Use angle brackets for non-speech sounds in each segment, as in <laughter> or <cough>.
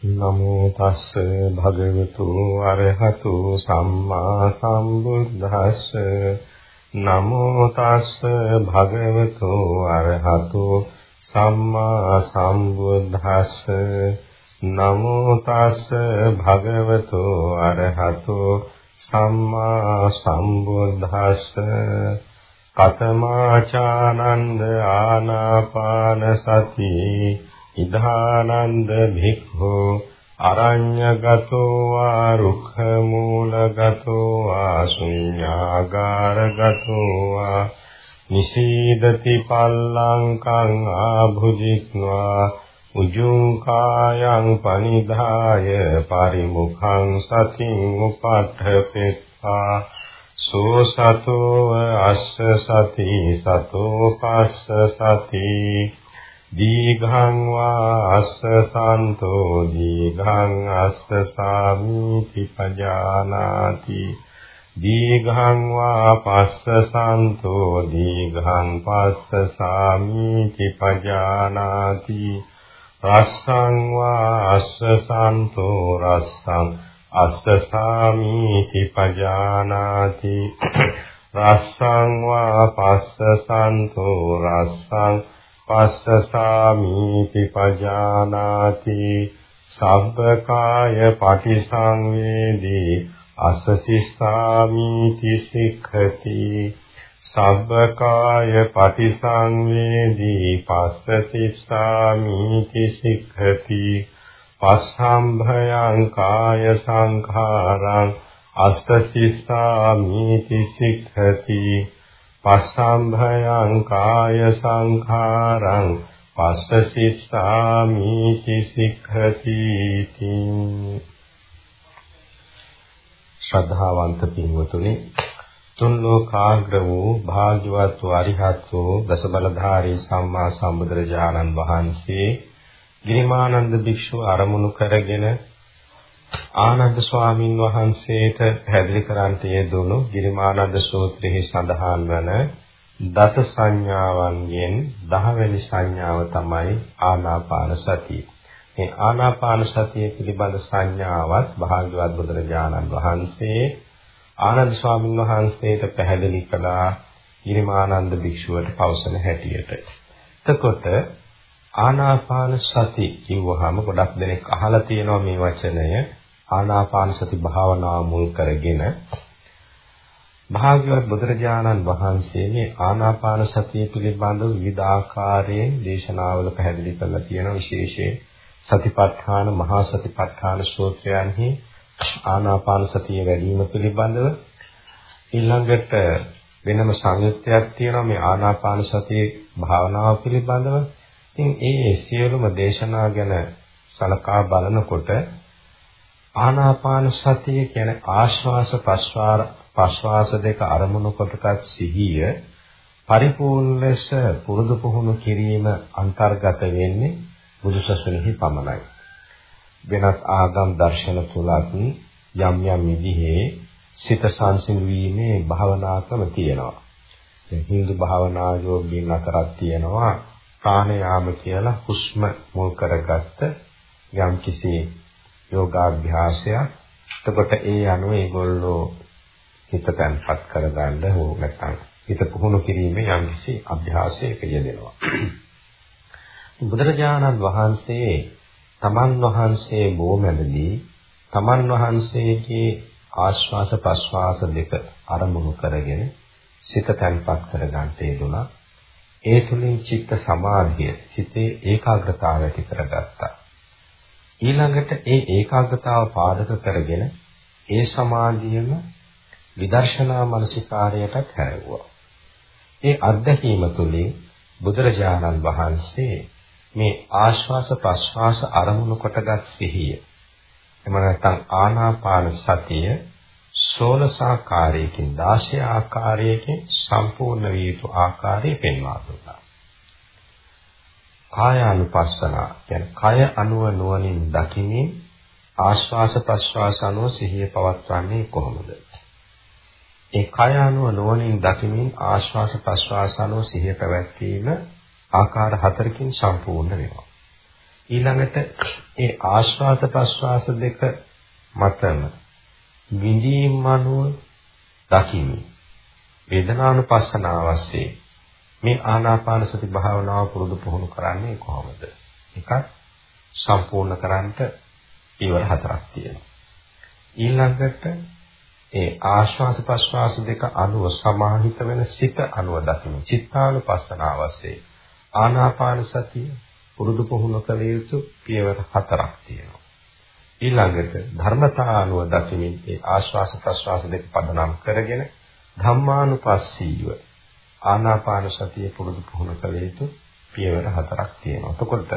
නමෝ තස්ස භගවතු අරහතු සම්මා සම්බුද්දස්ස. නමෝ තස්ස භගවතු අරහතු සම්මා සම්බුද්දස්ස. නමෝ තස්ස භගවතු අරහතු සම්මා සම්බුද්දස්ස. කතමාචානන්ද ආනාපාන සති. ඉදානන්ද භික්ඛු අරඤ්‍යගතෝ වා රුක්ඛ මූලගතෝ වා ශුඤ්ඤාගාරගතෝ වා නිසීදති පල්ලංකං ආභුජිත්වා උජුං කායං පනිදාය පරිමුඛං සතින් උපට්ඨපෙත්වා සෝ සතෝ අස්ස සති සතෝ පස්ස සති දීඝං වා අස්ස සන්තෝ දීඝං අස්ස සාමීති පජානාති. දීඝං වා පස්ස සන්තෝ දීඝං පස්ස සාමීති පජානාති. රස්සං වා අස්ස සන්තෝ රස්සං අස්ස සාමීති පජානාති. <coughs> රස්සං වා පස්ස සන්තෝ රස්සං පස්සසාමීති පජානාති සබ්බකාය පටිසංවේදී අසසිස්සාමීති සික්ඛති සබ්බකාය පටිසංවේදී පස්සසිස්සාමීති සික්ඛති පස්සම්භයං කාය සංඛාරං අස්සසිස්සාමීති සික්ඛති පස්සම්භයං කාය සංඛාරං පස්සසිස්සාමි සික්ඛති ශ්‍රද්ධාවන්ත පින්වතුනි තුන් ලෝකාග්‍ර වූ භාග්‍යවත් වූ අරිහත් වූ දසබලධාරී සම්මා සම්බුදුරජාණන් වහන්සේ ගිරිමානන්ද භික්ෂුව අරමුණු කරගෙන ආනන්ද ස්වාමින් වහන්සේට පැහැදිලි කරන්ට යෙදුණු ගිරිමානන්ද සූත්‍රයේ සඳහන් වන දස සංඥාවන්ගෙන් 10 වෙනි සංඥාව තමයි ආනාපාන සතිය. මේ ආනාපාන සතිය පිළිබඳ සංඥාවත් භාග්‍යවත් බුදුරජාණන් වහන්සේ ආනන්ද ස්වාමින් වහන්සේට පැහැදිලි කළා ගිරිමානන්ද භික්ෂුවට පවසන හැටියට. එතකොට ආනාපාන සති කිව්වහම ගොඩක් දෙනෙක් අහලා තියෙනවා මේ වචනය ආනාපාන සති භාවනාව මුල් කරගෙන භාග්‍යවත් බුදුරජාණන් වහන්සේ මේ ආනාපාන සතිය පිළිබඳව විවිධාකාරයෙන් දේශනාවල පැහැදිලි කරලා තියෙන විශේෂයෙන් සතිපට්ඨාන මහා සතිපට්ඨාන සූත්‍රයන්හි ආනාපාන සතිය වැඩිම පිළිබඳව ඊළඟට වෙනම සංයුත්තයක් තියෙනවා මේ ආනාපාන සතිය භාවනාව පිළිබඳව. ඉතින් ඒ සියලුම දේශනා ගැන සලකා බලනකොට ආනාපාන සතිය කියන්නේ ආශ්වාස ප්‍රශ්වාස ප්‍රශ්වාස දෙක අරමුණු කොටගත් සිහිය පරිපූර්ණ ලෙස පුරුදු පුහුණු කිරීම අන්තර්ගත වෙන්නේ බුදුසසුනෙහි පමණයි. වෙනත් ආගම් දර්ශන තුලත් යම් යම් විදිහේ සිත සංසිඳීමේ භාවනා ක්‍රම තියෙනවා. දැන් හින්දු භාවනා යෝගීන් අතරක් තියෙනවා ප්‍රාණයාම කියලා හුස්ම මුල් කරගත්ත යම් කිසි යෝගාභ්‍යාසයක්. එතකොට ඒ අනුව ඒගොල්ලෝ හිත තැන්පත් කරගන්න හෝ නැත්නම් හිත පුහුණු කිරීමේ යම් කිසි අභ්‍යාසයක යෙදෙනවා. බුදුරජාණන් වහන්සේ තමන් වහන්සේ බොමැදදී තමන් වහන්සේගේ ආශ්වාස ප්‍රශ්වාස දෙක අරමුණු කරගෙන සිත තැන්පත් කරගන්න තේරුණා. ඒ තුලින් චිත්ත සමාධිය, සිතේ ඒකාග්‍රතාවය ඇති කරගත්තා. ඊළඟට ඒ ඒකාග්‍රතාව පාදක කරගෙන ඒ සමාධියම විදර්ශනා මනසිකාරයටත් හැරෙවුවා. ඒ අත්දැකීම තුළින් බුදුරජාණන් වහන්සේ මේ ආශ්වාස ප්‍රශ්වාස අරමුණු කොටගත් සිහිය එම නැත්නම් ආනාපාන සතිය 16 ආකාරයකින් 16 ආකාරයකින් සම්පූර්ණ විය යුතු ආකාරය පෙන්වා දුන්නා. කායානුපස්සන කියන්නේ කය අනුව නුවණින් දකිමින් ආශ්වාස ප්‍රශ්වාස අනුව සිහිය පවත්වන්නේ කොහොමද? ඒ කය අනුව නුවණින් දකිමින් ආශ්වාස ප්‍රශ්වාස අනුව සිහිය පැවැත්වීම ආකාර හතරකින් සම්පූර්ණ වෙනවා. ඊළඟට ඒ ආශ්වාස ප්‍රශ්වාස දෙක මතම විඳීම් අනුව දකිමි. වේදනානුපස්සනාව වශයෙන් මේ ආනාපාන සති භාවනාව පුරුදු පුහුණු කරන්නේ කොහොමද? එකක් සම්පූර්ණ කරන්නට ඊවර හතරක් තියෙනවා. ඊළඟට ඒ ආශ්වාස ප්‍රශ්වාස දෙක අනුව සමාහිත වෙන සිත අනුව දකින්න චිත්තානුපස්සනාව වශයෙන් ආනාපාන සතිය පුරුදු පුහුණු කළ යුතු පියවර හතරක් තියෙනවා. ඊළඟට ධර්මතා අනුව දකිමින් ඒ ආශ්වාස ප්‍රශ්වාස දෙක පදනම් කරගෙන ධම්මානුපස්සීව ආනාපාන සතිය පුරුදු පුහුණු කළ යුතු පියවර හතරක් තියෙනවා. එතකොට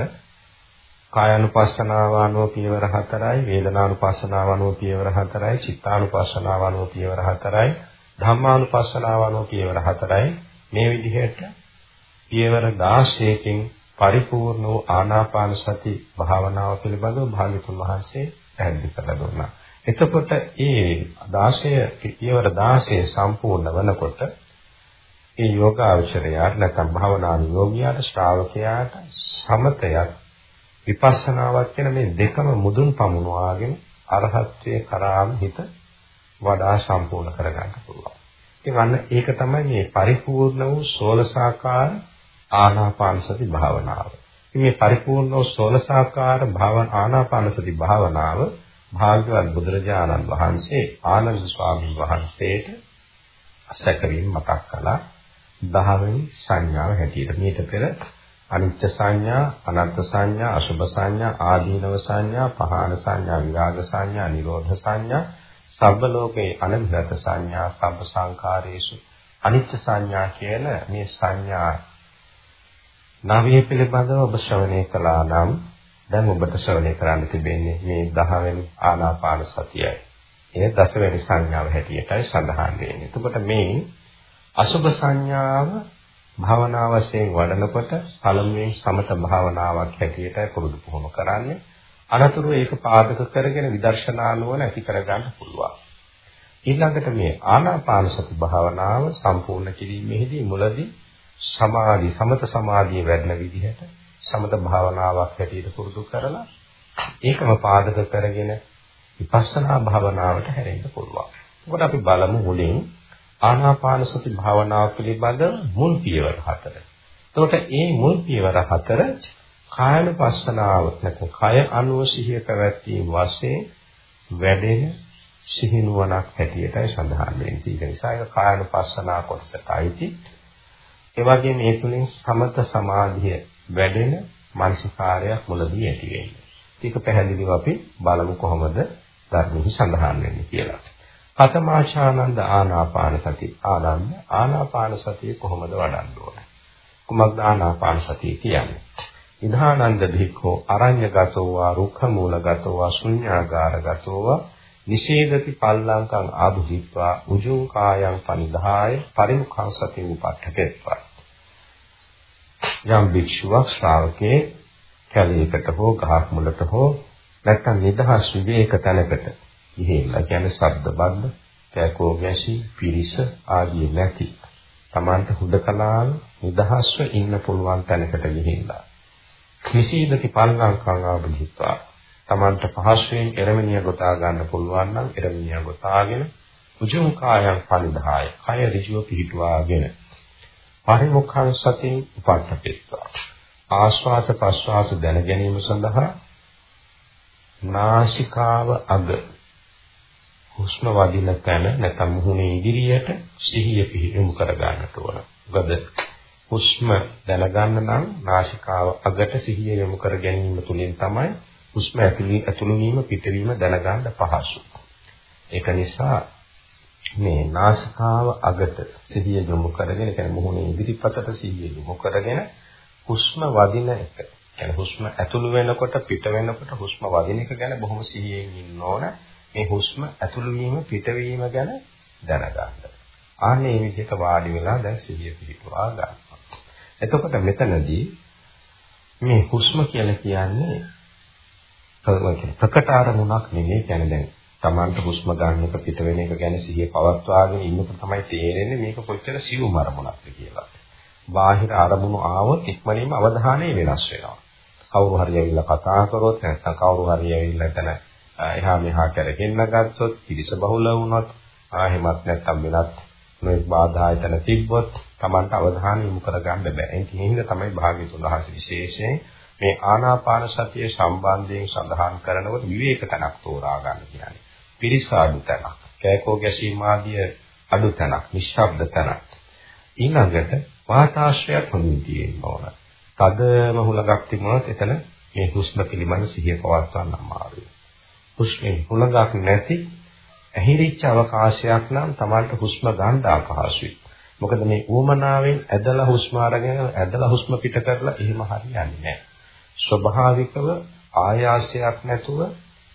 කායानुපස්සනාව අනුව පියවර හතරයි, වේදනානුපස්සනාව අනුව පියවර හතරයි, චිත්තානුපස්සනාව අනුව පියවර හතරයි, ධම්මානුපස්සනාව අනුව පියවර හතරයි. මේ විදිහට පියවර 16කින් පරිපූර්ණ වූ ආනාපාන සති භාවනාව පිළිබඳව භාග්‍යතුන් වහන්සේ පැහැදිලි කරලා දුන්නා. එතකොට ඒ 16 පියවර 16 සම්පූර්ණ වෙනකොට ඒ යෝගාචරයාට නැත්නම් භාවනා යෝගියාට ශ්‍රාවකයාට සමතයක් විපස්සනාවක් කියන මේ දෙකම මුදුන් පමුණවාගෙන අරහත්ත්වයේ කරාම හිත වඩා සම්පූර්ණ කරගන්න පුළුවන්. ඉතින් අන්න ඒක තමයි මේ පරිපූර්ණ වූ සෝලසාකාර ආනාපාන සති භාවනාව. ඉතින් මේ පරිපූර්ණ වූ සෝලසාකාර භාවන ආනාපාන සති භාවනාව භාග්‍යවත් බුදුරජාණන් වහන්සේ ආනන්ද ස්වාමීන් වහන්සේට සැකරින් මතක් කළා 10 වෙනි සංඥාව හැටියට. මේක පෙර අනිත්‍ය සංඥා, අනර්ථ සංඥා, අසුභ සංඥා, ආදීනව සංඥා, පහාන සංඥා, විරාග සංඥා, නිරෝධ සංඥා, සබ්බ ලෝකේ අනිත්‍ය සංඥා, සබ්බ සංඛාරේසු අනිත්‍ය සංඥා කියන මේ සංඥා නවයේ පිළිබඳව ඔබ ශ්‍රවණය කළා නම් දැන් ඔබට ශ්‍රවණය කරන්න තිබෙන්නේ මේ 10 වෙනි ආනාපාන සතියයි. එය දසවෙනි සංඥාව හැටියටයි සඳහන් වෙන්නේ. එතකොට මේ අසුභ සංඥාව භාවනා වශයෙන් වඩනකොට පළමුවෙන් සමත භාවනාවක් හැටියට පුරුදු පුහුණු කරන්නේ. අනතුරු ඒක පාදක කරගෙන විදර්ශනා නුවණ ඇති කරගන්න පුළුවන්. ඊළඟට මේ ආනාපාන සති භාවනාව සම්පූර්ණ කිරීමේදී මුලදී සමාධි සමත සමාධිය වැඩෙන විදිහට සමත භාවනාවක් හැටියට පුරුදු කරලා ඒකම පාදක කරගෙන විපස්සනා භාවනාවට හැරෙන්න පුළුවන්. එතකොට අපි බලමු මුලින් ආනාපාන සති භාවනාව පිළිබඳ මුල් පියවර හතර. එතකොට මේ මුල් පියවර හතර කායනුපස්සනාව නැත්නම් කය අනුව සිහිය පැවැත්වීම වශයෙන් වැඩෙන සිහිනුවණක් හැටියටයි සඳහන් වෙන්නේ. ඒක නිසා ඒක කායනුපස්සනා කොටසටයි. ඒ වගේම මේ තුලින් සමත සමාධිය වැඩෙන මානසිකාරයක් මුලදී ඇති වෙන්නේ. ඒක පැහැදිලිව අපි බලමු කොහොමද ධර්මෙහි සඳහන් වෙන්නේ කියලා. පතමාචානන්ද ආනාපාන සති ආනන්ද ආනාපාන සතිය කොහොමද වඩන්න ඕන? කුමක්ද ආනාපාන සතිය කියන්නේ? ඉධානන්ද භික්ඛෝ අරඤ්‍යගතෝ වා රුක්ඛ මූලගතෝ වා ශුඤ්ඤාගාරගතෝ වා නිෂේධති පල්ලංකං ආභුහිත්වා උජුං කායං පනිදාය පරිමුඛං සති උපට්ඨකෙත්වා. යම් භික්ෂුවක් ශ්‍රාවකේ කැලේකට හෝ ගහක් මුලට හෝ නැත්නම් නිදහස් විවේක තැනකට ගිහිල්ලා කියන්නේ ශබ්ද බද්ද, කෑකෝ ගැසි, පිරිස ආදී නැති. Tamanta හුදකලාව නිදහස්ව ඉන්න පුළුවන් තැනකට ගිහිල්ලා. කිසිදකි පල්ලංකං ආබුද්ධිත්වා. Tamanta පහසුවෙන් එරමිනිය ගොතා ගන්න පුළුවන් නම් එරමිනිය ගොතාගෙන උජුං කායං පනිදාය. කය ඍජුව පිහිටුවාගෙන පරිමුඛං සතින් උපට්ඨපෙත්වා. ආශ්වාස ප්‍රශ්වාස දැන ගැනීම සඳහා නාසිකාව අග හුස්ම වදින තැන නැත්නම් මුහුණේ ඉදිරියට සිහිය පිහිටුම් කර ගන්නට ඕන. මොකද හුස්ම දැනගන්න නම් නාසිකාව අගට සිහිය යොමු කර ගැනීම තුළින් තමයි හුස්ම ඇතුළේ ඇතුළු වීම පිටවීම දැනගන්න පහසු. ඒක නිසා මේ නාසිකාව අගට සිහිය යොමු කරගෙන කියන්නේ මුහුණේ ඉදිරිපසට සිහිය යොමු කරගෙන හුස්ම වදින එක. කියන්නේ හුස්ම ඇතුළු වෙනකොට පිට වෙනකොට හුස්ම වදින එක ගැන බොහොම සිහියෙන් ඉන්න ඕන. මේ හුස්ම ඇතුළු වීම පිටවීම ගැන දැනගන්න. ආන්නේ මේ විදිහට වාඩි වෙලා දැන් සිහිය පිහිටුවා ගන්නවා. එතකොට මෙතනදී මේ හුස්ම කියලා කියන්නේ ප්‍රකට අරමුණක් නෙමෙයි කියන්නේ දැන් Tamanට හුස්ම ගන්න එක පිට වෙන එක ගැන සිහිය පවත්වාගෙන ඉන්නකොට තමයි තේරෙන්නේ මේක කොච්චර සියුම් අරමුණක්ද කියලා. බාහිර අරමුණු ආවොත් ඉක්මනින්ම අවධානය වෙනස් වෙනවා. කවුරු හරි ඇවිල්ලා කතා කරොත් නැත්නම් කවුරු හරි ඇවිල්ලා එතන එහා මෙහා කරගෙන ගත්තොත් පිරිස බහුල වුණොත් ආහෙමත් නැත්නම් වෙනත් මේ බාධා එතන තිබ්බොත් Tamanට අවධානය යොමු කරගන්න බෑ. ඒක හින්දා තමයි භාග්‍යතුන් වහන්සේ විශේෂයෙන් මේ ආනාපාන සතිය සම්බන්ධයෙන් සඳහන් කරනකොට විවේක තනක් තෝරා ගන්න කියන්නේ. පිරිස අඩු තැනක්, කෑකෝ ගැසීම් ආදිය අඩු තැනක්, නිශ්ශබ්ද තැනක්. ඊළඟට වාතාශ්‍රයත් හොඳින් තියෙන්න ඕන. තදම හුලඟක් තිබුණොත් එතන මේ හුස්ම පිළිබඳ සිහිය පවත්වන්න අමාරුයි. හුස්මේ හුලඟක් නැති ඇහිරිච්ච අවකාශයක් නම් Tamanට හුස්ම ගන්න අපහසුයි. මොකද මේ ඌමනාවෙන් ඇදලා හුස්ම අරගෙන ඇදලා හුස්ම පිට කරලා එහෙම හරියන්නේ නැහැ. ස්වභාවිකව ආයාසයක් නැතුව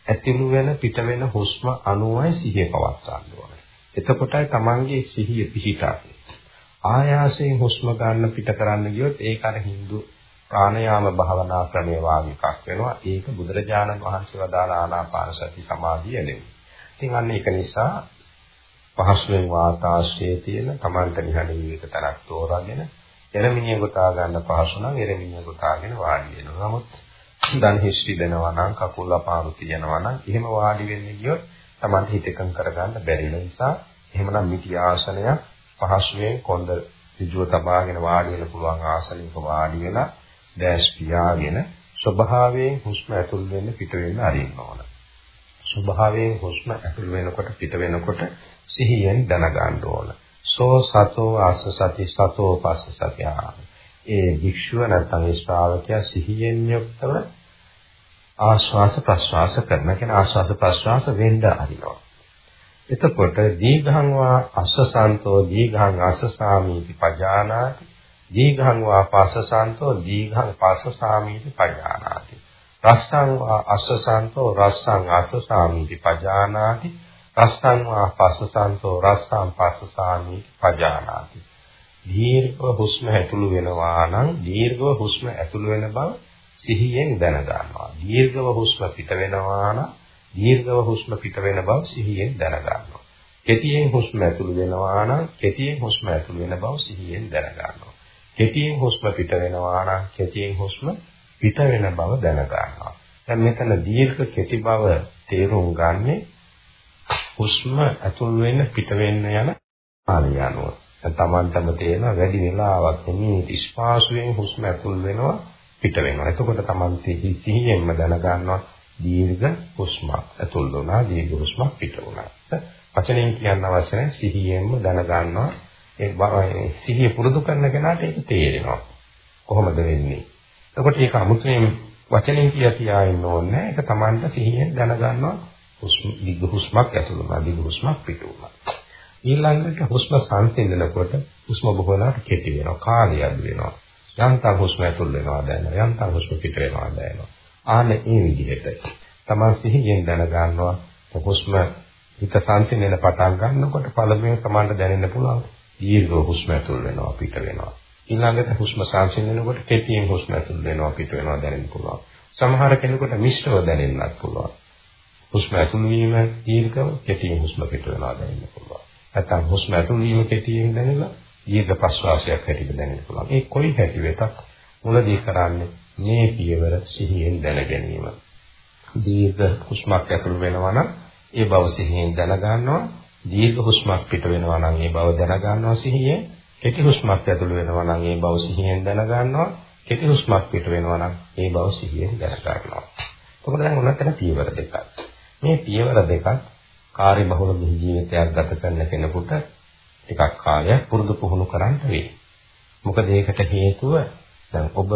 ඇතිළු වෙන පිට වෙන හුස්ම අනුවයි සිහිය පවත්වන්න ඕනේ. එතකොටයි Tamanගේ සිහිය පිහිටන්නේ. ආයාසයෙන් හුස්ම ගන්න පිට කරන්න ගියොත් ඒක අර Hindu ප්‍රාණයාම භාවනා ක්‍රමයේ වාගේ එකක් වෙනවා. ඒක බුදුරජාණන් වහන්සේ වදාළ ආනාපාන සති සමාධිය නෙවෙයි. ඉතින් අන්න ඒක නිසා පහසුවෙන් වාතාශ්‍රයේ තියෙන Tamanta නිහඬ විවේක තරක් තෝරාගෙන එරමිනිය ගොතා ගන්න පහසු නම් එරමිනිය ගොතාගෙන වාඩි වෙනවා. නමුත් දන් හිස්ටි දෙනවා නම් කකුල් අපාරු තියනවා නම් එහෙම වාඩි වෙන්න ගියොත් Tamanta හිත එකඟ කරගන්න බැරි නිසා එහෙමනම් මිටි ආසනයක් පහසුවෙන් කොන්ද ඍජුව තබාගෙන වාඩි වෙන්න පුළුවන් ආසනයක වාඩි වෙලා දැස් පියාගෙන ස්වභාවයෙන් හුස්ම ඇතුල් වෙන්න පිට වෙන්න අරින්න ඕන. ස්වභාවයෙන් හුස්ම ඇතුල් වෙනකොට පිට වෙනකොට සිහියෙන් දැනගන්න ඕන. සෝ සතෝ ආස සති සතෝ පස්ස සතිය. ඒ භික්ෂුව නැත්නම් ඒ ශ්‍රාවකයා සිහියෙන් යුක්තව ආශ්වාස ප්‍රශ්වාස කරන කෙනා ආශ්වාස ප්‍රශ්වාස වෙන්න අරිනවා. එතකොට දීඝං වා අස්සසන්තෝ දීඝං අස්සසාමීති පජානාති දීඝං වා පස්සසන්තෝ දීඝං පස්සසාමීති පජානාති රස්සං වා අස්සසන්තෝ රස්සං අස්සසාමීති පජානාති රස්සං වා පස්සසන්තෝ රස්සං පස්සසාමීති පජානාති දීර්ඝ හුස්ම ඇතුළු වෙනවා නම් දීර්ඝව හුස්ම ඇතුළු වෙන බව සිහියෙන් දැන ගන්නවා දීර්ඝව හුස්ම පිට වෙනවා නම් දීර්ඝව හුස්ම පිට වෙන බව සිහියෙන් දැනගන්නවා. කෙටියෙන් හුස්ම ඇතුළු වෙනවා නම් කෙටියෙන් හුස්ම ඇතුළු වෙන බව සිහියෙන් දැනගන්නවා. කෙටියෙන් හුස්ම පිට වෙනවා නම් කෙටියෙන් හුස්ම පිට වෙන බව දැනගන්නවා. දැන් මෙතන දීර්ඝ කෙටි බව තේරුම් ගන්නේ හුස්ම ඇතුළු වෙන පිට වෙන්න යන කාලය අනුව. තමන්ටම තේරෙන වැඩි වෙලාවක් නෙමෙයි ස්පාසුවෙන් හුස්ම ඇතුල් වෙනවා පිට වෙනවා. එතකොට තමන් සිහියෙන්ම දැනගන්නවා දීර්ඝ හුස්මක් ඇතුල් වුණා දීර්ඝ හුස්මක් පිට වුණා. වචනයෙන් කියන්න අවශ්‍ය නැහැ සිහියෙන්ම දැනගන්නවා ඒ සිහිය පුරුදු කරන කෙනාට ඒක තේරෙනවා. කොහොමද වෙන්නේ? එතකොට ඒක අමුතුවෙන් වචනෙන් කිය කියා ඉන්න ඕනේ ඒක Tamanට සිහියෙන් දැනගන්නවා හුස්ම දීර්ඝ හුස්මක් ඇතුල් වුණා දීර්ඝ හුස්මක් පිට වුණා. ඊළඟට හුස්ම සංසිඳනකොට හුස්ම බොහෝලාට කෙටි වෙනවා කාලය අඩු වෙනවා. යන්තම් හුස්ම ඇතුල් වෙනවා දැනෙනවා යන්තම් හුස්ම පිට වෙනවා දැනෙනවා. ආන ඒ විදිහට තමන් සිහියෙන් දැනගන්නවා හුස්ම හිත සංසිඳෙන පටන් ගන්නකොට පළමුවෙන් තමන්ට දැනෙන්න පුළුවන් දීර්ඝ හුස්ම ඇතුල් වෙනවා පිට වෙනවා. ඊළඟට හුස්ම සංසිඳෙනකොට කෙටියෙන් හුස්ම ඇතුල් වෙනවා පිට වෙනවා දැනෙන්න පුළුවන්. සමහර කෙනෙකුට මිශ්‍රව දැනෙන්නත් පුළුවන්. හුස්ම ඇතුල් වීම දීර්ඝව කෙටියෙන් හුස්ම පිට වෙනවා දැනෙන්න පුළුවන්. නැත්නම් හුස්ම ඇතුල් වීම කෙටියෙන් දැනෙලා දීර්ඝ ප්‍රශ්වාසයක් හැටියට දැනෙන්න පුළුවන්. ඒ කොයි හැටි වෙතත් මුලදී කරන්නේ මේ පියවර සිහියෙන් දැන ගැනීම. දීර්ඝ හුස්මක් ඇතුළු වෙනවා නම් ඒ බව සිහියෙන් දැන ගන්නවා. දීර්ඝ හුස්මක් පිට වෙනවා නම් ඒ බව දැන ගන්නවා සිහියෙන්. කෙටි හුස්මක් ඇතුළු වෙනවා නම් ඒ බව සිහියෙන් දැන ගන්නවා. කෙටි හුස්මක් පිට වෙනවා නම් ඒ බව සිහියෙන් දැන ගන්නවා. එතකොට දැන් උනතන පියවර දෙකක්. මේ පියවර දෙකක් කාර්ය බහුල ජීවිතයක් ගත කරන කෙනෙකුට ටිකක් කාලයක් පුරුදු පුහුණු කරන්න වෙයි. මොකද ඒකට හේතුව දැන් ඔබ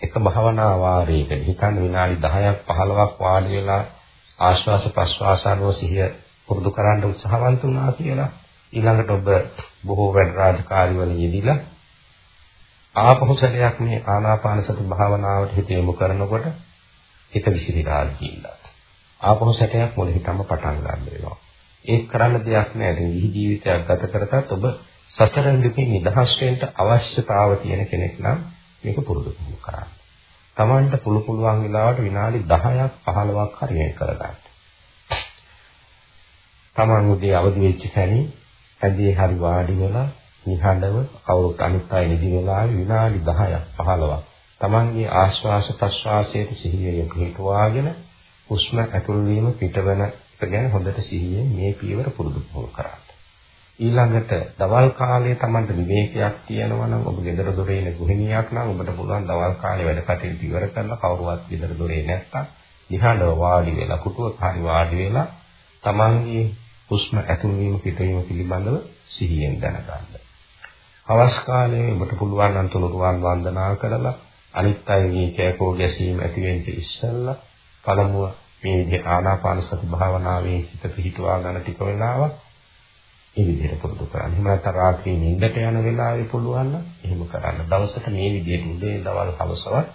එක භාවනා වාරයකට හිතන්න විනාඩි 10ක් 15ක් වාඩි වෙලා ආශ්වාස ප්‍රශ්වාස අනුව සිහිය පුරුදු කරන්න උත්සාහවන්ත වුණා කියලා. ඊළඟට ඔබ බොහෝ වැඩ රාජකාරි වල යෙදিলা. ආපහු සැරයක් මේ ආනාපාන සති භාවනාවට හිත යොමු කරනකොට හිත විසිරීලා ගිහිල්ලා. ආපහු සැරයක් මොළේ හිතම පටන් ගන්න වෙනවා. ඒක කරන්න දෙයක් නෑ. ඉතින් ඉහි ජීවිතයක් ගත කරතත් ඔබ සසර දුකින් නිදහස් වෙන්න අවශ්‍යතාව තියෙන කෙනෙක් නම් මේක පුරුදු කරන්න. Tamanට පුළු පුළුවන් වෙලාවට විනාඩි 10ක් 15ක් හරි මේක කරගන්න. Taman උදේ අවදි වෙච්ච සැනින් ඇඳේ හරි වාඩි වෙලා නිහඬව කවුරුත් අනිත් අය නිදි වෙලාවේ විනාඩි 10ක් 15ක් තමන්ගේ ආශ්වාස ප්‍රශ්වාසයේ සිහිය පිහිටුවාගෙන හුස්ම ඇතුල් වීම පිටවන එක ගැන හොඳට සිහියෙන් මේ පියවර පුරුදු පුහුණු කරන්න. ඊළඟට දවල් කාලයේ Tamanට විවේකයක් තියෙනවා නම් ඔබ ගෙදර දොරේ ඉන්න ගෘහිණියක් නම් ඔබට පුළුවන් දවල් කාලේ වැඩ කටයුතු ඉවර කරලා කවුරුවත් ගෙදර දොරේ නැත්තම් නිහඬව වාඩි වෙලා කුටුවක හරි වාඩි වෙලා Tamanගේ හුස්ම ඇතුල් වීම පිටවීම පිළිබඳව සිහියෙන් දැනගන්න. අවස් කාලයේ ඔබට පුළුවන් නම් තුනුරුවන් වන්දනා කරලා අනිත් අයගේ කෑකෝ ගැසීම් ඇති වෙන්න ඉස්සෙල්ලා පළමුව මේ විදිහ ආනාපාන සති භාවනාවේ හිත පිහිටුවා ගන්න ටික වෙලාවක් ඒ විදිහට පුරුදු කරන්න. එහෙම නැත්නම් රාත්‍රියේ නිින්දට යන වෙලාවේ පුළුවන් නම් එහෙම කරන්න. දවසට මේ විදිහට උදේ දවල් හවසවත්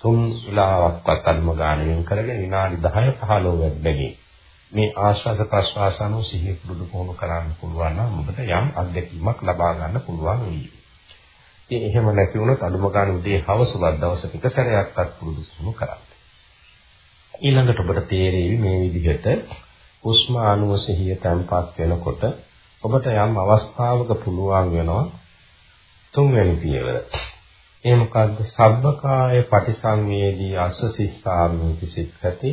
තුන් වෙලාවක්වත් අල්ම ගානෙන් කරගෙන විනාඩි 10 15 වැඩි මේ ආශ්වාස ප්‍රශ්වාස අනුව සිහිය පුරුදු පුහුණු කරන්න පුළුවන් නම් ඔබට යම් අත්දැකීමක් ලබා ගන්න පුළුවන් වෙයි. ඉතින් එහෙම නැති වුණොත් අඳුම ගන්න උදේ හවසවත් දවසක එක සැරයක්වත් පුරුදු පුහුණු කරන්න. ඊළඟට ඔබට තේරෙවි මේ විදිහට හුස්ම අනුව සිහිය තැම්පත් වෙනකොට ඔබට යම් අවස්ථාවක පුළුවන් වෙනවා තුන්වැනි පියවර. ඒ මොකද්ද? සබ්බකාය පටිසංවේදී අස්ස සිස්සාමිති සික්ඛති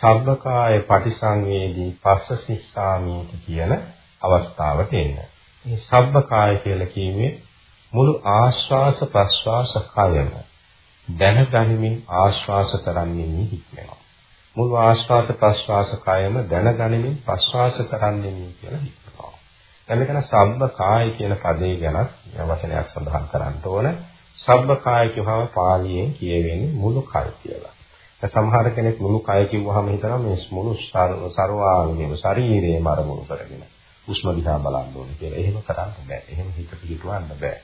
සබ්බකාය පටිසංවේදී පස්ස සිස්සාමිති කියන අවස්ථාවට එන්න. මේ සබ්බකාය කියලා කියන්නේ මුළු ආශ්වාස ප්‍රශ්වාස කයම දැනගනිමින් ආශ්වාස කරන්නේ හික්මනවා. මුළු ආශ්වාස ප්‍රශ්වාස කයම දැනගනිමින් ප්‍රශ්වාස කරන්නේ කියලා හිතනවා. එතන සබ්බ කාය කියන පදේ ගැන වචනයක් සඳහන් කරන්න ඕන. සබ්බ කාය කියවම පාලියෙන් කියවෙන්නේ මුළු කය කියලා. සමහර කෙනෙක් මුළු කය කිව්වහම හිතනවා මේ මුළු සර්වාංගයම ශරීරයම අරමුණු කරගෙන හුස්ම දිහා බලන්න ඕනේ කියලා. එහෙම කරන්න බෑ. එහෙම හිත පිටවන්න බෑ.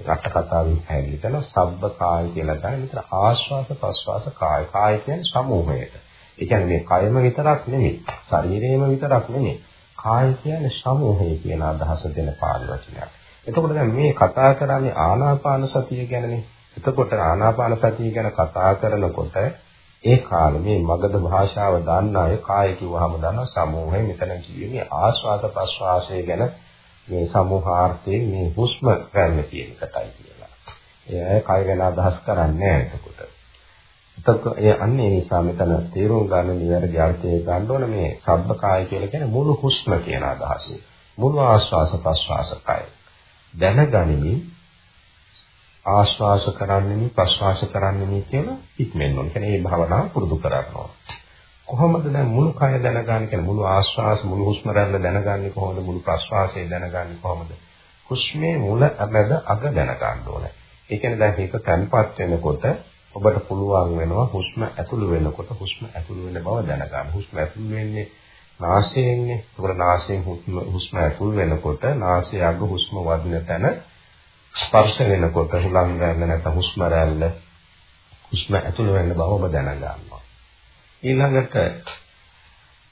රට කතාවෙන් හැදෙන්න කරන සබ්බ කාය කියලා ගන්න විතර ආශ්වාස ප්‍රශ්වාස කාය. කාය කියන්නේ සමූහයට. ඒ කියන්නේ මේ කයම විතරක් නෙමෙයි, ශරීරයම විතරක් නෙමෙයි. කාය කියන්නේ සමූහය කියන අදහස දෙන පාළි වචනයක්. එතකොට දැන් මේ කතා කරන්නේ ආනාපාන සතිය ගැනනේ. එතකොට ආනාපාන සතිය ගැන කතා කරනකොට ඒ කාලේ මේ මගධ භාෂාව දන්න අය කාය කිව්වහම දන්න සමූහය මෙතන කියන්නේ ආස්වාද ප්‍රස්වාසය ගැන මේ සමූහාර්ථයේ මේ හුස්ම ගන්න කියන එකටයි කියලා. ඒ කය ගැන අදහස් කරන්නේ නැහැ එතකොට. එතකොට ඒ අන්නේ නිසා මෙතන තේරුම් ගන්න නිවැරදි අර්ථය ගන්න ඕන මේ සබ්බකාය කියලා කියන්නේ මුළු හුස්ම කියන අදහස. මුළු ආශ්වාස ප්‍රශ්වාස කය. දැනගනිමින් ආශ්වාස කරන්නෙමි ප්‍රශ්වාස කරන්නෙමි කියලා ඉක්මෙන්න ඕන. කියන්නේ මේ භාවනාව පුරුදු කරනවා. කොහොමද දැන් මුළු කය දැනගන්නේ කියන්නේ මුළු ආශ්වාස මුළු හුස්ම රැල්ල දැනගන්නේ කොහොමද මුළු ප්‍රශ්වාසය දැනගන්නේ කොහොමද? හුස්මේ මුල මැද අග දැනගන්න ඕනේ. ඒ කියන්නේ දැන් මේක තැන්පත් වෙනකොට ඔබට පුළුවන් වෙනවා හුස්ම ඇතුළු වෙනකොට හුස්ම ඇතුළු වෙන බව දැනගන්න. හුස්ම ඇතුළු වෙන්නේ නාසයෙන්නේ. ඒකට නාසයෙන් හුස්ම ඇතුළු වෙනකොට නාසය අග හුස්ම වදින තැන ස්පර්ශ වෙනකොට හුලං ගන්න නැත්නම් හුස්ම රැල්ල හුස්ම ඇතුළු වෙන බව ඔබ දැනගන්නවා. ඊළඟට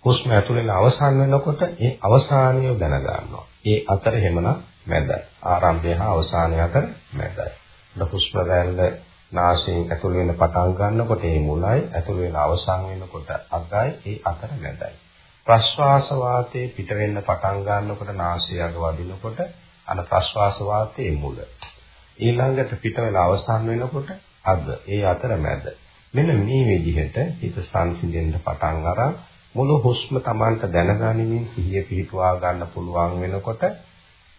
හුස්ම ඇතුළු වෙන අවසන් වෙනකොට ඒ අවසානිය දැනගන්නවා. ඒ අතර හැමනම් මැදයි. ආරම්භය හා අවසානය අතර මැදයි. හුස්ම රැල්ල නාසයෙන් ඇතුල් වෙන පටන් ගන්නකොට ඒ මුලයි ඇතුල් වෙන අවසන් වෙනකොට අගයි ඒ අතර මැදයි ප්‍රශ්වාස වාතයේ පිට වෙන්න පටන් ගන්නකොට නාසය අග වදිනකොට අන ප්‍රශ්වාස වාතයේ මුල ඊළඟට පිට වෙන අවසන් වෙනකොට අග ඒ අතර මැද මෙන්න මේ විදිහට හිත සංසිඳෙන්න පටන් අරන් මුළු හුස්ම Tamanට දැනගනිමින් සිහිය පිහිටුවා ගන්න පුළුවන් වෙනකොට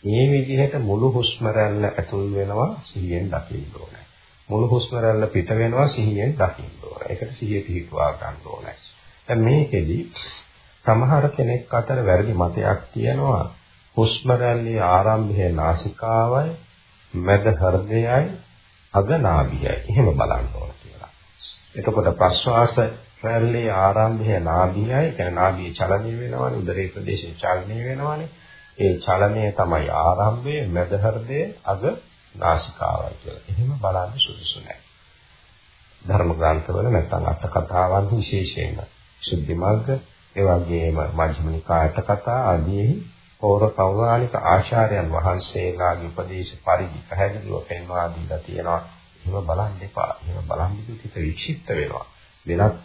මේ විදිහට මුළු හුස්ම රැල්ල ඇතුල් වෙනවා සිහියෙන් දකින්න ඕනේ මුළු හුස්ම රැල්ල පිට වෙනවා සිහියෙන් දකින්න ඕන. ඒකට සිහිය පිහිටුවා ගන්න ඕනේ. දැන් මේකෙදි සමහර කෙනෙක් අතර වැරදි මතයක් තියෙනවා හුස්ම රැල්ලේ ආරම්භය නාසිකාවයි මැද හෘදයයි අග නාභියයි. එහෙම බලන්න ඕන කියලා. එතකොට ප්‍රශ්වාස රැල්ලේ ආරම්භය නාභියයි, කියන්නේ නාභිය චලනය වෙනවානේ, උදරේ ප්‍රදේශයේ චලනය වෙනවානේ. ඒ චලනය තමයි ආරම්භය, මැද හෘදය, අග නාසිකාවයි කියලා. එහෙම බලන්න සුදුසු නැහැ. ධර්ම ග්‍රන්ථවල නැත්නම් අට කතාවන් විශේෂයෙන්ම සුද්ධි මග්ග, ඒ වගේම මජ්ක්‍ධිම නිකාය අට කතා ආදී පෞර පෞරාණික ආචාර්යයන් වහන්සේලාගේ උපදේශ පරිදි පැහැදිලිව පෙන්වා දීලා තියෙනවා. එහෙම බලන්න එපා. එහෙම බලන්න කිව්වොත් වික්ෂිප්ත වෙනවා. වෙනත්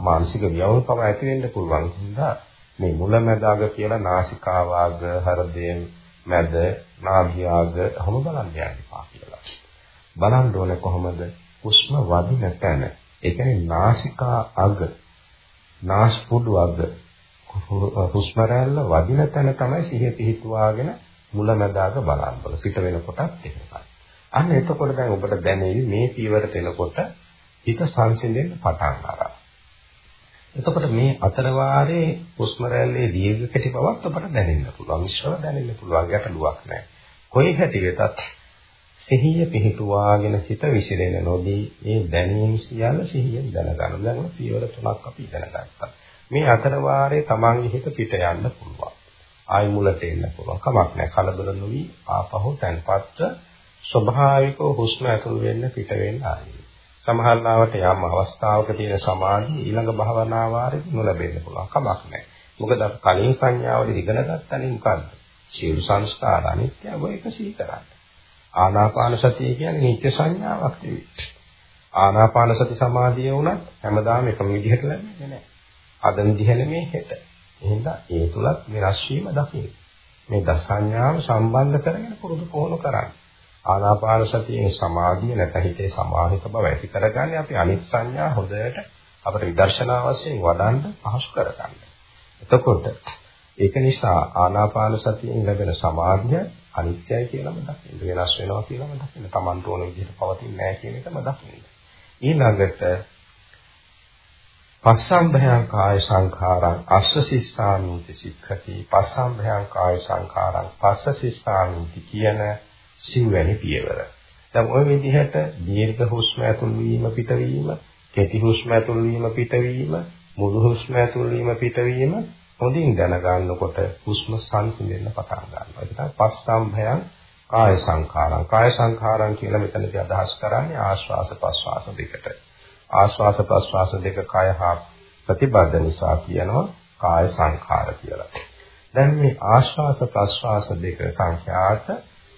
මානසික ව්‍යවෘතව ඇති වෙන්න පුළුවන් හින්දා මේ මුලැමැදාග කියලා නාසිකාවාග හෘදයෙන් මැද නාභියාග හැම බලන්න යන්න එපා කියලා. බලන්න ඕනේ කොහොමද? හුස්ම වදින තැන. ඒ කියන්නේ නාසිකා අග, නාස්පුඩු අග හුස්ම රැල්ල වදින තැන තමයි සිහිය පිහිටුවාගෙන මුලැමැදාක බලන්න ඕන. පිට වෙනකොටත් එහෙමයි. අන්න එතකොට දැන් ඔබට දැනෙයි මේ පීවරට එනකොට හිත සංසිඳෙන්න පටන් ගන්නවා. එතකොට මේ අතර වාරේ හුස්ම රැල්ලේ දීර්ඝ කෙටි බවක් ඔබට දැනෙන්න පුළුවන්. මිශ්‍රව දැනෙන්න පුළුවන්. ගැටලුවක් නැහැ. කොයි හැටි වෙතත් සිහිය පිහිටුවාගෙන හිත විසිරෙන නොදී මේ දැනීම් සියල්ල සිහියෙන් දැනගන්න. දැන් පියවර තුනක් අපි ඉගෙන ගත්තා. මේ අතර වාරේ තමන්ගේ හිත පිට යන්න පුළුවන්. ආයි මුලට එන්න පුළුවන්. කමක් නැහැ. කලබල නොවි ආපහු තැන්පත්ව ස්වභාවිකව හුස්ම ඇතුල් වෙන්න පිට වෙන්න ආයි. සමහරවිට යම් අවස්ථාවක තියෙන සමාධිය ඊළඟ භාවනා වාරෙදි නොලැබෙන්න පුළුවන්. කමක් නැහැ. මොකද කලින් සංඥාවල ඉගෙන ගන්නනේ මොකද්ද? සියලු සංස්කාර අනිත්‍යව ඒක සිහි කරන්නේ. ආනාපාන සතිය කියන්නේ නිත්‍ය සංඥාවක් නෙවෙයි. ආනාපාන සති සමාධිය වුණත් හැමදාම එකම විදිහට ලැබෙන්නේ නැහැ. අද විදිහ නෙමේ හෙට. එහෙනම් ඒ තුලත් වෙනස් වීම දකින්න. මේ දසඤ්ඤාව සම්බන්ධ කරගෙන පුරුදු පුහුණු කරන්න. ආනාපාන සතියේ සමාධිය නැත්නම් හිතේ සමාහිත බව ඇති කරගන්නේ අපි අනිත් සංඥා හොඳට අපිට විදර්ශනා වශයෙන් වඩන්න පහසු කරගන්න. එතකොට ඒක නිසා ආනාපාන සතියෙන් ලැබෙන සමාධිය අනිත්‍යයි කියලාම දකින්න. වෙනස් වෙනවා කියලාම දකින්න. Tamanට ඕන විදිහට පවතින්නේ නැහැ කියන එකම දකින්න. ඊළඟට පස්සම්භයං කාය සංඛාරං අස්ස සිස්සාමිති සික්ඛති පස්සම්භයං කාය සංඛාරං පස්ස සිස්සාමිති කියන සිව්වැනි පියවර. දැන් ওই විදිහට දීර්ඝ හුස්ම ඇතුල් වීම පිටවීම, කෙටි හුස්ම ඇතුල් වීම පිටවීම, මුළු හුස්ම ඇතුල් වීම පිටවීම හොඳින් දැනගන්නකොට හුස්ම සංසිඳෙන්න පටන් ගන්නවා. ඒක තමයි පස්සම්භයං කාය සංඛාරං. කාය සංඛාරං කියලා මෙතනදී අදහස් කරන්නේ ආශ්වාස ප්‍රශ්වාස දෙකට. ආශ්වාස ප්‍රශ්වාස දෙක කය හා ප්‍රතිබද්ධ නිසා කියනවා කාය සංඛාර කියලා. දැන් මේ ආශ්වාස ප්‍රශ්වාස දෙක සංඛ්‍යාත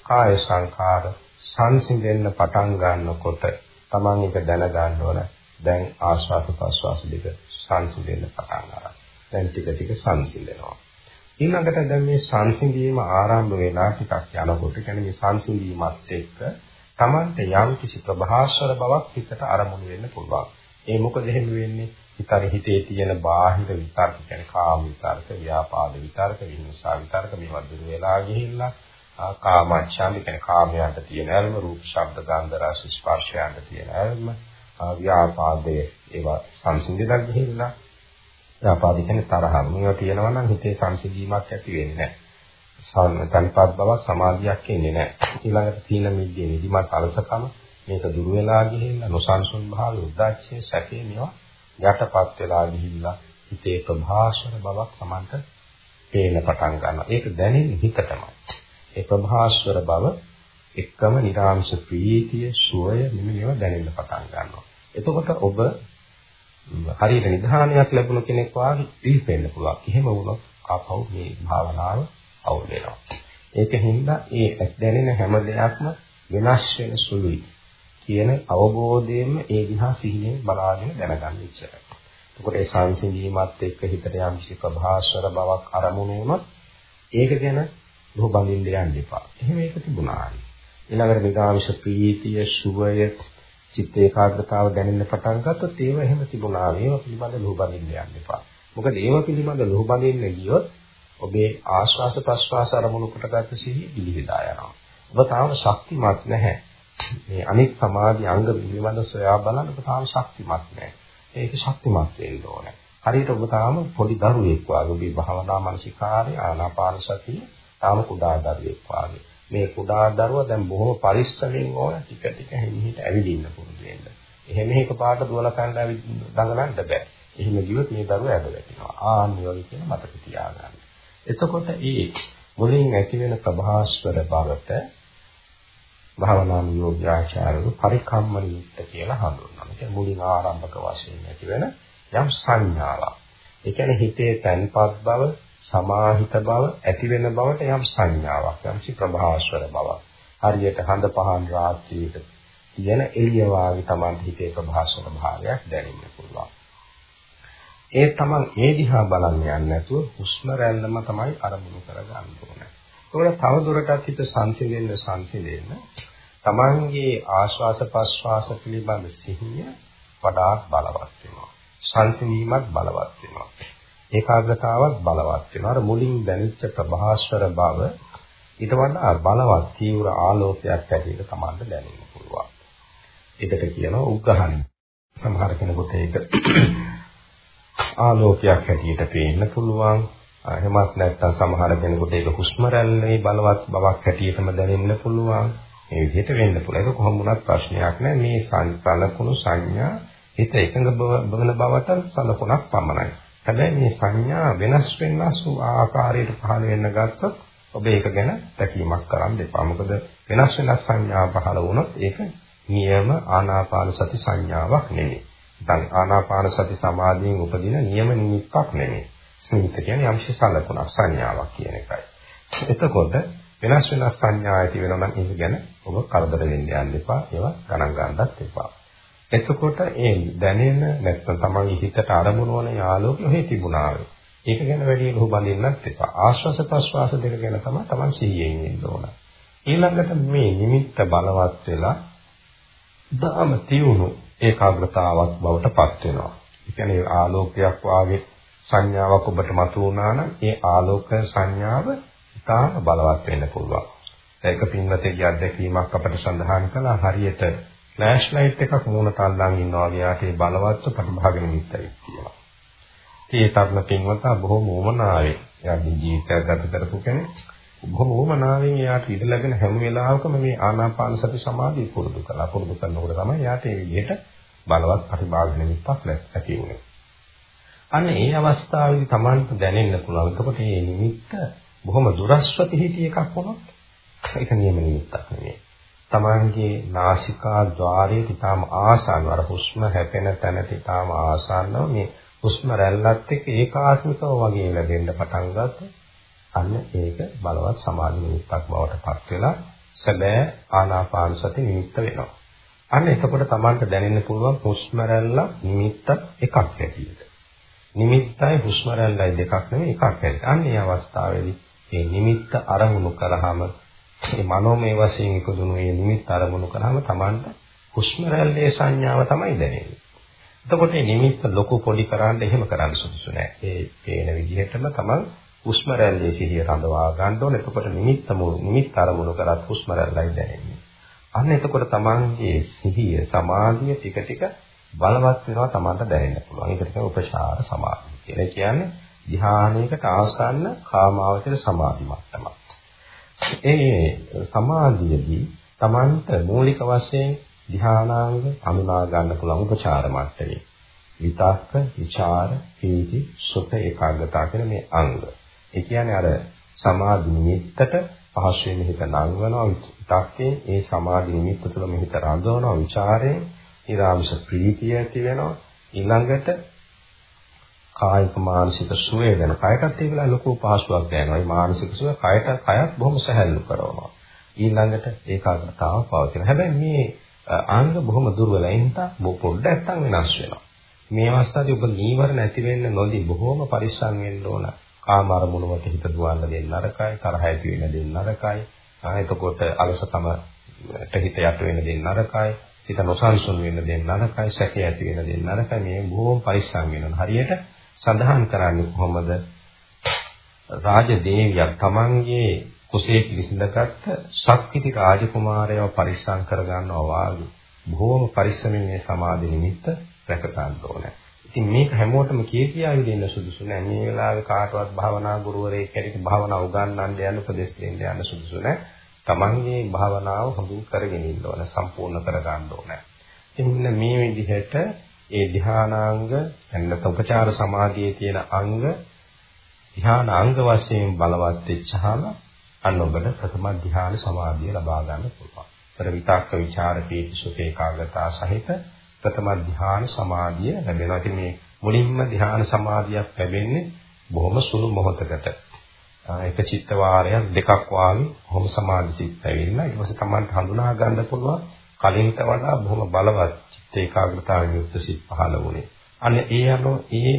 කාය සංඛාර සංසිඳෙන්න පටන් ගන්නකොට Taman එක දැනගන්න ඕන දැන් ආශ්වාස ප්‍රශ්වාස දෙක සංසිඳෙන්න පටන් ගන්නවා. දැන් ටික ටික සංසිඳෙනවා. ඊළඟට දැන් මේ සංසිඳීම ආරම්භ වෙලා ටිකක් යනකොට කියන්නේ මේ සංසිඳීමත් එක්ක Tamante යම් කිසි ප්‍රභාස්වර බවක් හිතට අරමුණු වෙන්න පුළුවන්. ඒ මොකද එහෙම වෙන්නේ? හිතර හිතේ තියෙන බාහිර විතර්ක කියන්නේ කාම විතර්ක, ව්‍යාපාද විතර්ක, විහිංසා විතර්ක මේවා දුර වෙලා ගිහිල්ලා කාමච්ඡාමි කියන්නේ කාමයන්ට තියෙන ඇල්ම රූප ශබ්ද ගන්ධ රස ස්පර්ශයන්ට තියෙන ඇල්ම ව්‍යාපාදයේ ඒවා සංසිඳලා ගිහිල්ලා ව්‍යාපාද කියන්නේ තරහ මේවා තියෙනවා නම් හිතේ සංසිඳීමක් ඇති වෙන්නේ නැහැ තනිපත් බවක් සමාධියක් එන්නේ නැහැ ඊළඟට තීන මිද්දේ නිදිමත් අලසකම මේක දුර වෙලා ගිහිල්ලා නොසන්සුන් භාවය උද්දච්චය සැකේ මේවා යටපත් වෙලා ගිහිල්ලා හිතේ ප්‍රභාෂර බවක් Tamanට පේන්න පටන් ගන්නවා ඒක දැනෙන්නේ හිතටමයි ඒ ප්‍රභාස්වර බව එක්කම නිරාංශ ප්‍රීතිය සුවය මෙන්න මේවා දැනෙන්න පටන් ගන්නවා. එතකොට ඔබ හරියට නිධානයක් ලැබුණ කෙනෙක් වාගේ පිළිපෙන්න පුළුවන්. එහෙම වුණොත් ආපහු මේ භාවනාව අවුල් වෙනවා. ඒකින්ද ඒ දැනෙන හැම දෙයක්ම වෙනස් වෙන සුළුයි කියන අවබෝධයෙන්ම ඒ දිහා සිහියෙන් බලාගෙන දැනගන්න ඉච්චරයි. එතකොට ඒ සංසිඳීමත් එක්ක හිතට යම් කිසි ප්‍රභාස්වර බවක් අරමුණු වුණොත් ඒක ගැන ලෝභ බඳින්න යන්න එපා. එහෙම ඒක තිබුණා. ඊළඟට නිරාමිෂ ප්‍රීතිය, සුවය, චිත්ත ඒකාග්‍රතාව දැනෙන්න පටන් ගත්තොත් ඒව එහෙම තිබුණා. ඒව පිළිබඳ ලෝභ බඳින්න යන්න එපා. මොකද ඒව පිළිබඳ ලෝභ බඳින්න ගියොත් ඔබේ ආශ්වාස ප්‍රශ්වාස අරමුණු කොටගත් සිහි පිළිවිදා යනවා. ඔබ තාම ශක්තිමත් නැහැ. මේ අනිත් සමාධි අංග පිළිබඳ සොයා බලන්න ඔබ තාම ශක්තිමත් නැහැ. ඒක ශක්තිමත් වෙන්න ඕනේ. හරියට ඔබ තාම පොඩි දරුවෙක් වගේ ඔබේ භාවනා මානසිකාරය ආනාපාන සතිය තාම කුඩා දරුවෙක් වාගේ. මේ කුඩා දරුවා දැන් බොහොම පරිස්සමෙන් ඕන ටික ටික හිමිහිට ඇවිදින්න පුරුදු වෙන්න. එහෙම එකපාරට දුවලා කන්න දඟලන්න බෑ. එහෙම ගියොත් මේ දරුවා ඇද වැටෙනවා. ආන්න වගේ කියන මතක තියාගන්න. එතකොට ඒ මුලින් ඇති වෙන ප්‍රභාස්වර බවට භාවනා නියෝග්‍යාචාරවල පරිකම්මන යුක්ත කියලා හඳුන්වනවා. ඒ කියන්නේ මුලින් ආරම්භක වශයෙන් ඇති වෙන යම් සංඥාවක්. ඒ කියන්නේ හිතේ තැන්පත් බව සමාහිත බව ඇති වෙන බවට යම් සංඥාවක් යම්සි ප්‍රභාස්වර බවක් හරියට හඳ පහන් රාත්‍රියක තියෙන එළිය වාගේ Taman හිතේ ප්‍රභාස්වර භාවයක් දැනෙන්න පුළුවන් ඒ තමන් ඒ දිහා බලන්න යන්නේ නැතුව හුස්ම රැල්ලම තමයි අරමුණු කරගන්න ඕනේ. ඒකෝර තව දුරටත් හිත සංසිඳෙන්න සංසිඳෙන්න තමන්ගේ ආශ්වාස ප්‍රශ්වාස පිළිබඳ සිහිය වඩා බලවත් වෙනවා. සංසිඳීමක් බලවත් වෙනවා. ඒකාග්‍රතාවක් බලවත් වෙනවා. අර මුලින් දැනෙච්ච ප්‍රභාස්වර බව ඊට වඩා බලවත් තීව්‍ර ආලෝකයක් ඇටියට තමයි දැනෙන්න පුළුවන්. ඒකට කියනවා උග්‍රහණය. සමහර කෙනෙකුට ඒක ආලෝකයක් හැටියට පේන්න පුළුවන්. එහෙමත් නැත්නම් සමහර කෙනෙකුට ඒක හුස්ම රැල්ලේ බලවත් බවක් හැටියටම දැනෙන්න පුළුවන්. මේ විදිහට වෙන්න පුළුවන්. ඒක කොහොම වුණත් ප්‍රශ්නයක් නෑ. මේ සංකල්පකුණු සංඥා හිත එකඟ බවන බවට සලකුණක් පමණයි. හැබැයි මේ සංඥා වෙනස් වෙනස් ආකාරයට පහළ වෙන්න ගත්තොත් ඔබ ඒක ගැන තැකීමක් කරන්න එපා. මොකද වෙනස් වෙනස් සංඥා පහළ වුණොත් ඒක නියම ආනාපාන සති සංඥාවක් නෙමෙයි. දැන් ආනාපාන සති සමාධියෙන් උපදින නියම නිමිත්තක් නෙමෙයි. නිමිත්ත කියන්නේ යම්ෂි සලකුණක් සංඥාවක් කියන එකයි. එතකොට වෙනස් වෙනස් සංඥා ඇති වෙනවා නම් ඒක ගැන ඔබ කරදර වෙන්න යන්න එපා. ඒවා ගණන් ගන්නත් එපා. එතකොට ඒ දැනෙන නැත්නම් තමන්ගේ හිතට අරමුණු වන යාලෝකෙ ඔහෙ තිබුණා වේ. ඒක ගැන වැඩි ලොහු බඳින්නත් එපා. ආශ්වාස ප්‍රශ්වාස දෙක ගැන තමයි තමන් සිහියෙන් ඉන්න ඕන. ඊළඟට මේ නිමිත්ත බලවත් වෙලා දාම තියුණු ඒකාග්‍රතාවක් බවට පත් වෙනවා. ඒ කියන්නේ ආලෝකයක් වාගේ සංඥාවක් ඔබට මතුවුණා නම් ඒ ආලෝක සංඥාව ඉතාම බලවත් වෙන්න පුළුවන්. ඒක පින්වතේගේ අත්දැකීමක් අපට සඳහන් කළා හරියට ෆ්ලෑෂ් ලයිට් එකක් මූණට අල්ලන් ඉන්නවා වගේ ඒ බලවත්ව පරිභාග නිමිත්තයි කියනවා. ඒ තරණ පින්වතා බොහොම උමනාවේ එයාගේ ජීවිතය ගත කරපු කෙනෙක්. බොහොම උමනාවෙන් එයාට ඉඩ ලැබෙන හැම වෙලාවකම මේ ආනාපාන සති සමාධිය පුරුදු කළා. පුරුදු කරනකොට තමයි එයාට මේ විදිහට බලවත් පරිභාග නිමිත්තක් ඇති වුණේ. අන්න ඒ අවස්ථාවේදී Tamanට දැනෙන්න පුළුවන්. එතකොට මේ නිමිත්ත බොහොම දුරස්ව පිහිටි එකක් වුණොත් ඒක නියම නිමිත්තක් නෙවෙයි. තමන්ගේ නාසිකා ద్వාරයේ ඊටාම ආසන්නව අර හුස්ම හැපෙන තැනට ඊටාම ආසන්නව මේ හුස්ම රැල්ලත් එක්ක ඒකාත්මිකව වගේ ලැබෙන්න පටන් ගත්තොත් අන්න ඒක බලවත් සමාධි නිමිත්තක් බවට පත් වෙලා සැබෑ ආනාපාන සති නිමිත්ත වෙනවා. අන්න එතකොට තමන්ට දැනෙන්න පුළුවන් හුස්ම රැල්ල නිමිත්ත එකක් ඇටියෙද. නිමිත්තයි හුස්ම රැල්ලයි දෙකක් නෙවෙයි එකක් ඇටියෙද. අන්න ඒ අවස්ථාවේදී මේ නිමිත්ත අරමුණු කරාම මේ මනෝමය වශයෙන් ඉපදුණු මේ නිමිත්ත අරමුණු කරාම Tamanට හුස්ම රැල්ලේ සංඥාව තමයි දැනෙන්නේ. එතකොට මේ නිමිත්ත ලොකු පොඩි කරන්න එහෙම කරන්න සුදුසු නෑ. ඒ පේන විදිහටම Taman හුස්ම රැල්ලේ සිහිය රඳවා ගන්න ඕනේ. එතකොට නිමිත්ත නිමිත්ත අරමුණු කරත් හුස්ම රැල්ලයි දැනෙන්නේ. අන්න එතකොට Tamanගේ සිහිය සමාධිය ටික ටික බලවත් වෙනවා Tamanට දැනෙන්න පුළුවන්. ඒකට කියන උපචාර සමාධිය කියලා. කියන්නේ ධ්‍යානයකට ආසන්න කාමාවචර සමාධි මට්ටමක්. ඒ සමාධියදී Tamanට මූලික වශයෙන් ධානාංග අනුනා ගන්න පුළුවන් උපචාර මට්ටමේ. විතක්ක, ਵਿਚාර, පීති, සුඛ ඒකාග්‍රතාව කියන මේ අංග. ඒ කියන්නේ අර සමාධි නිමිත්තට පහසුවෙන් හිත නංවනවා විතක්කේ ඒ සමාධි නිමිත්ත තුළ මෙහිත රඳවනවා ਵਿਚාරයෙන් ඊරාමස ප්‍රීතිය ඇති වෙනවා ඊළඟට කායික මානසික සුවය ගැන කයටත් ඒ වෙලාව ලොකු පහසුවක් දැනෙනවා. මේ මානසික සුවය කයට කයත් බොහොම සැහැල්ලු කරනවා. ඊළඟට ඒකාග්‍රතාව පවතින. හැබැයි මේ අංග බොහොම දුර්වලයි. හින්දා පොඩ්ඩක් නැත්තම් වෙනස් වෙනවා. මේ අවස්ථාවේ ඔබ නීවරණ ඇති වෙන්න නොදී බොහොම පරිස්සම් වෙන්න ඕන. කාම අරමුණු වලට හිත දුවන්න දෙන්න නරකයි, තරහ ඇති වෙන්න දෙන්න නරකයි. එතකොට අලසතම හිත යට වෙන්න දෙන්න නරකයි. හිත නොසන්සුන් වෙන්න දෙන්න නරකයි, සැකේ ඇති වෙන්න දෙන්න නරකයි. මේ බොහොම පරිස්සම් වෙනවා. හරියට සඳහන් කරන්නේ කොහොමද? රාජදේවියක් තමන්ගේ කුසේ පිළිසිඳගත්ත ශක්තිති රාජකුමාරයව පරිස්සම් කරගන්නවා වාගේ බොහෝම පරිස්සමින් මේ සමාධි නිමිත්ත රැක ගන්න ඕනේ. ඉතින් මේක හැමෝටම කිය කියා ඉඳින්න සුදුසු නෑ. මේ වෙලාවේ කාටවත් භාවනා ගුරුවරයෙක් කෙනෙක් භාවනා උගන්වන්න යන්න උපදෙස් දෙන්න යන්න සුදුසු නෑ. තමන්ගේ භාවනාව හොඳින් කරගෙන ඉන්න ඕන සම්පූර්ණ කර ගන්න ඕනේ. ඉතින් මේ විදිහට ඒ ධානාංග නැත්නම් උපචාර සමාධියේ තියෙන අංග ධාන අංග වශයෙන් බලවත් වෙච්චහම අන්න ඔබට ප්‍රථම ධාන සමාධිය ලබා ගන්න පුළුවන්. ඒතර විතක්ක ਵਿਚාර පීති සුඛ ඒකාග්‍රතාව සහිත ප්‍රථම ධාන සමාධිය ලැබෙනවා. ඉතින් මේ මුලින්ම ධාන සමාධියක් ලැබෙන්නේ බොහොම සුළු මොහොතකට. එක චිත්ත වාරයක් දෙකක් වාගේ කොහොම සමාධි සිත් ඇවිල්ලා ඊට පස්සේ Tamanට හඳුනා ගන්න පුළුවන් කලින්ට වඩා බොහොම බලවත් ඒකාග්‍රතාවයෙන් යුක්ත සිත් පහළ වුණේ. අන්න ඒ අනුව ඒ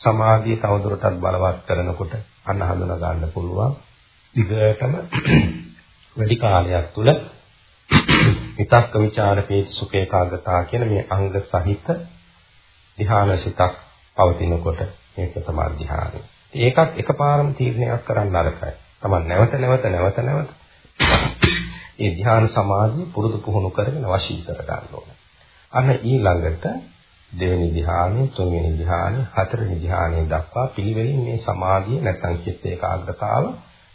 සමාධිය තවදුරටත් බලවත් කරනකොට අන්න හඳුනා ගන්න පුළුවන්. දිගටම <clears throat> වැඩි කාලයක් තුල විතක්ක ਵਿਚාර පීති සුඛ ඒකාග්‍රතාව කියන මේ අංග සහිත ධ්‍යානසිතක් පවතිනකොට මේක තමයි ධ්‍යානය. ඒකත් එකපාරම තීරණයක් කරන්න අරකයි. තමයි නැවත නැවත නැවත නැවත ඒ ධ්‍යාන සමාධිය පුරුදු පුහුණු කරගෙන වශී කර ගන්න ඕනේ. අන්න ඊළඟට දෙවෙනි ධ්‍යානෙ, තුන්වෙනි ධ්‍යානෙ, හතරවෙනි ධ්‍යානෙ දක්වා පිළිවෙලින් මේ සමාධිය නැත්නම් චිත්ත ඒකාග්‍රතාව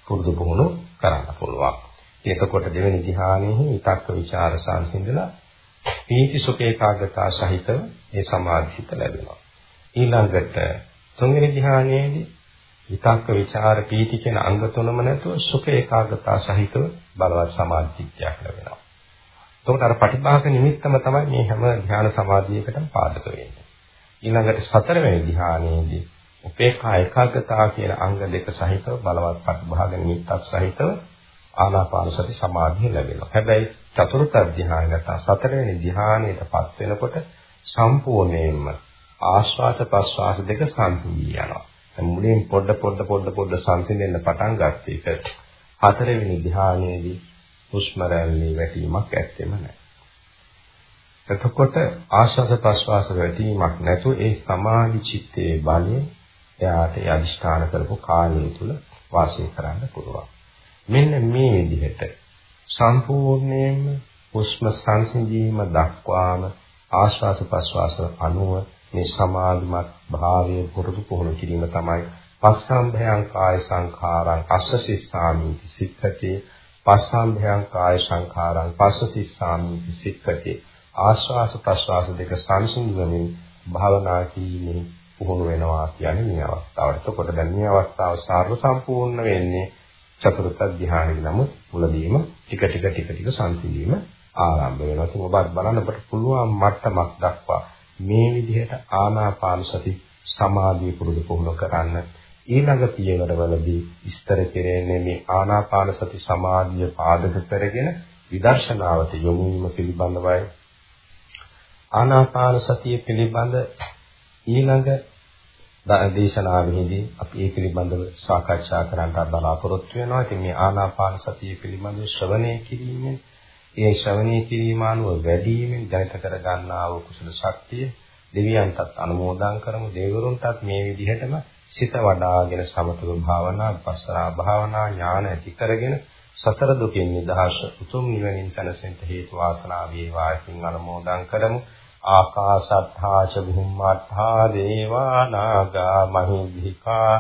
පුරුදු පුහුණු කරන්න පුළුවන්. එතකොට දෙවෙනි ධ්‍යානෙහි ඊතක්ක ਵਿਚාර සංසිඳලා පීති සුඛ ඒකාග්‍රතාව සහිතව ඒ සමාධිත ලැබෙනවා. ඊළඟට තුන්වෙනි ධ්‍යානයේදී විතක්ක ਵਿਚාර පීති කියන අංග තුනම නැතුව සුඛ ඒකාග්‍රතාව සහිතව බලවත් සමාධිත්‍යයක් ලැබෙනවා. එතකොට අර පටිභාග නිමිත්තම තමයි මේ හැම ධ්‍යාන සමාධියකටම පාදක වෙන්නේ. ඊළඟට සතරවෙනි ධ්‍යානයේදී උපේක්ඛා ඒකාග්‍රතාව කියන අංග දෙක සහිතව බලවත් පටිභාග නිමිත්තක් සහිතව ආනාපාන සති සමාධිය ලැබෙනවා. හැබැයි චතුර්ථ ධ්‍යානය නැත්නම් සතරවෙනි ධ්‍යානයටපත් වෙනකොට සම්පූර්ණයෙන්ම ආශ්වාස ප්‍රශ්වාස දෙක සංසිඳී යනවා. මුලින් පොඩ පොඩ පොඩ පොඩ සංසිඳෙන්න පටන් ගත්තේ ඒක හතරවෙනි ධ්‍යානයේදී හුස්ම රැල්ලේ වැටීමක් ඇත්තෙම නැහැ. එතකොට ආශ්වාස ප්‍රශ්වාස වැටීමක් නැතු ඒ සමාධි චිත්තයේ බලය එයාට අදිෂ්ඨාන කරපු කාලය තුල වාසය කරන්න පුළුවන්. මෙන්න මේ විදිහට සම්පූර්ණයෙන්ම හුස්ම සංසිඳීම දක්වාම ආශ්වාස ප්‍රශ්වාස අනුව මේ සමාධිමත් භාවය පුරුදු පුහුණු කිරීම තමයි පස්සම්භයං කාය සංඛාරං අස්ස සිස්සාමි සික්ඛතේ පස්සම්භයං කාය සංඛාරං පස්ස සිස්සාමි සික්ඛතේ ආශ්වාස ප්‍රශ්වාස දෙක සංසිඳුවමින් භාවනා කිරීමෙන් පුහුණු වෙනවා කියන්නේ මේ අවස්ථාවට. එතකොට දැන් මේ අවස්ථාව සාර්ව සම්පූර්ණ වෙන්නේ චතුර්ථ ධ්‍යානෙ නමුත් මුලදීම ටික ටික ටික ටික සංසිඳීම ආරම්භ වෙනවා. ඉතින් ඔබත් බලන්න ඔබට පුළුවන් මට්ටමක් දක්වා මේ විදිහට ආනාපාන සති සමාධිය පුරුදු පුහුණු කරන්න ඊළඟ පියවරවලදී විස්තර කෙරෙන්නේ මේ ආනාපාන සති සමාධිය පාදක කරගෙන විදර්ශනාවට යොමු වීම පිළිබඳවයි ආනාපාන සතිය පිළිබඳ ඊළඟ දේශනාවෙහිදී අපි ඒ පිළිබඳව සාකච්ඡා කරන්නට බලාපොරොත්තු වෙනවා. ඉතින් මේ ආනාපාන සතිය පිළිබඳව ශ්‍රවණය කිරීමෙන් ඒ ශ්‍රවණය කිරීම අනුව වැඩිවීමෙන් දැනට කර ගන්නා වූ කුසල ශක්තිය දෙවියන්ටත් අනුමෝදන් කරමු. දේවරුන්ටත් මේ විදිහටම සිත වඩාගෙන සමතුල භාවනා, විපස්සනා භාවනා ඥාන ඇති කරගෙන සතර දුකින් නිදහස් උතුම් නිවනින් සැනසෙන්න හේතු වාසනා වේවා කියන අනුමෝදන් කරමු. ආකාශත්තා ච භුම්මත්තා දේවා නාග මහිද්దికා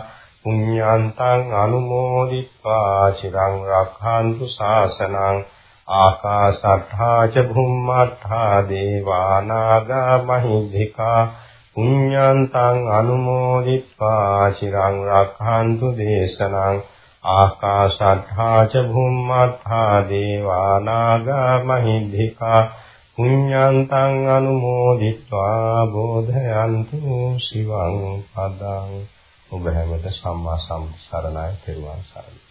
පුඤ්ඤාන්තං අනුමෝදිත්වා චිරං රක්ඛන්තු ශාසනං ආකාශත්තා ච භුම්මත්තා දේවා නාග මහිද්దికා පුඤ්ඤාන්තං අනුමෝදිත්වා චිරං රක්ඛන්තු දේශනං ආකාශත්තා ච භුම්මත්තා දේවා නාග මහිද්దికා පුඤ්ඤාන්තං අනුමෝදිත්වා බෝධයන්තු සිවං පදං. ඔබ හැමත සම්මා සම්බුත් සරණයි. තෙරුවන් සරණයි.